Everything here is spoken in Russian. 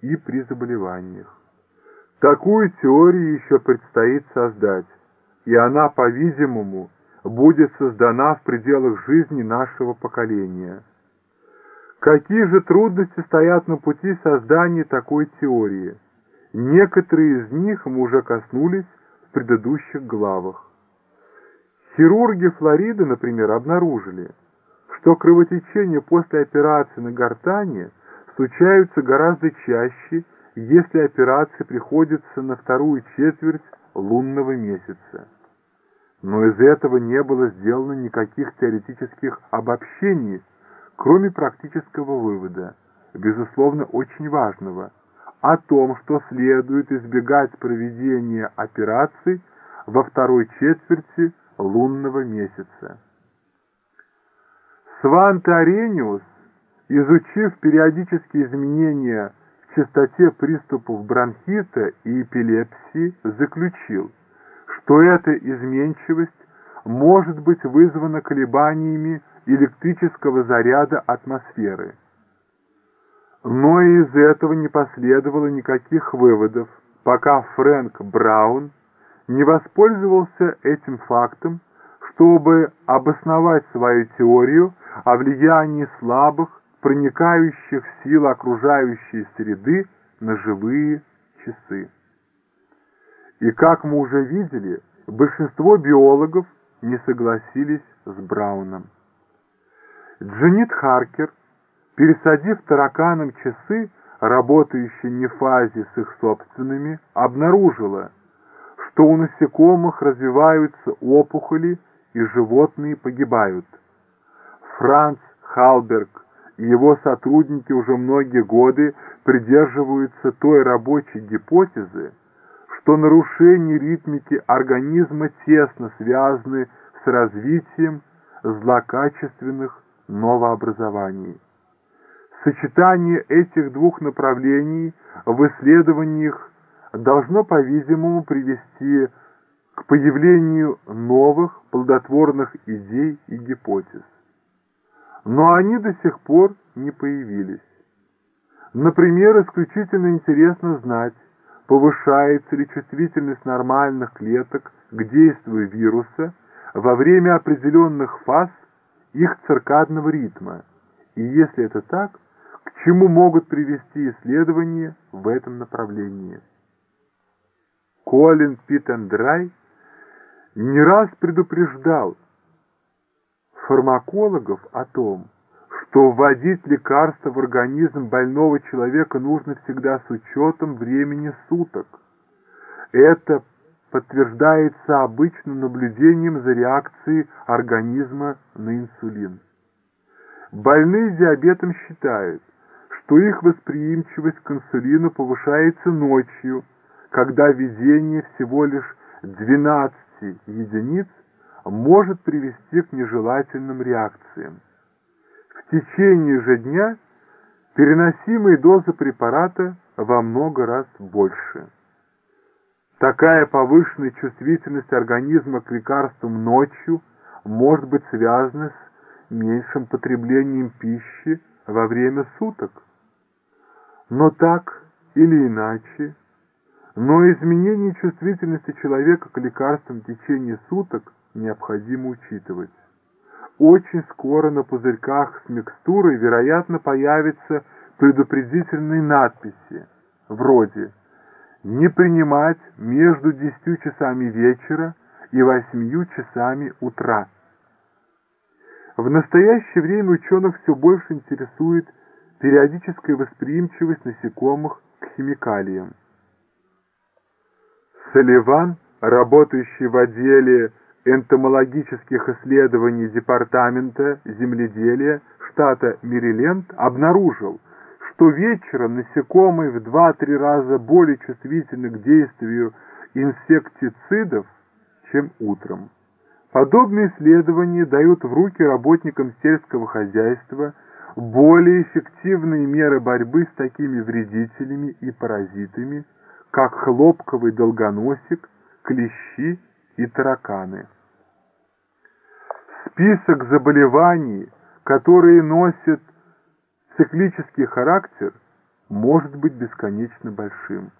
и при заболеваниях. Такую теорию еще предстоит создать, и она, по-видимому, будет создана в пределах жизни нашего поколения. Какие же трудности стоят на пути создания такой теории? Некоторые из них мы уже коснулись в предыдущих главах. Хирурги Флориды, например, обнаружили, что кровотечения после операции на гортане случаются гораздо чаще, если операция приходится на вторую четверть лунного месяца. Но из этого не было сделано никаких теоретических обобщений, кроме практического вывода, безусловно очень важного, о том, что следует избегать проведения операций во второй четверти лунного месяца. Сванте Арениус, изучив периодические изменения в частоте приступов бронхита и эпилепсии, заключил, что эта изменчивость может быть вызвана колебаниями электрического заряда атмосферы. Но из этого не последовало никаких выводов, пока Фрэнк Браун не воспользовался этим фактом, чтобы обосновать свою теорию о влиянии слабых, проникающих сил окружающей среды на живые часы. И как мы уже видели, большинство биологов не согласились с Брауном. Дженнит Харкер, пересадив тараканам часы, работающие не в фазе с их собственными, обнаружила, что у насекомых развиваются опухоли и животные погибают. Франц Халберг его сотрудники уже многие годы придерживаются той рабочей гипотезы, что нарушения ритмики организма тесно связаны с развитием злокачественных новообразований. Сочетание этих двух направлений в исследованиях должно, по-видимому, привести к появлению новых плодотворных идей и гипотез. Но они до сих пор не появились. Например, исключительно интересно знать, повышается ли чувствительность нормальных клеток к действию вируса во время определенных фаз их циркадного ритма, и если это так, к чему могут привести исследования в этом направлении. Колин Питендрай не раз предупреждал фармакологов о том, что вводить лекарства в организм больного человека нужно всегда с учетом времени суток. Это подтверждается обычным наблюдением за реакцией организма на инсулин. Больные диабетом считают, что их восприимчивость к инсулину повышается ночью, когда введение всего лишь 12 единиц может привести к нежелательным реакциям. В течение же дня переносимые дозы препарата во много раз больше. Такая повышенная чувствительность организма к лекарствам ночью может быть связана с меньшим потреблением пищи во время суток. Но так или иначе, но изменение чувствительности человека к лекарствам в течение суток необходимо учитывать. Очень скоро на пузырьках с микстурой, вероятно, появятся предупредительные надписи, вроде «Не принимать между 10 часами вечера и 8 часами утра». В настоящее время ученых все больше интересует периодическая восприимчивость насекомых к химикалиям. Салливан, работающий в отделе энтомологических исследований Департамента земледелия штата Мэриленд, обнаружил, что вечером насекомые в 2-3 раза более чувствительны к действию инсектицидов, чем утром. Подобные исследования дают в руки работникам сельского хозяйства более эффективные меры борьбы с такими вредителями и паразитами, как хлопковый долгоносик, клещи и тараканы. Список заболеваний, которые носят циклический характер, может быть бесконечно большим.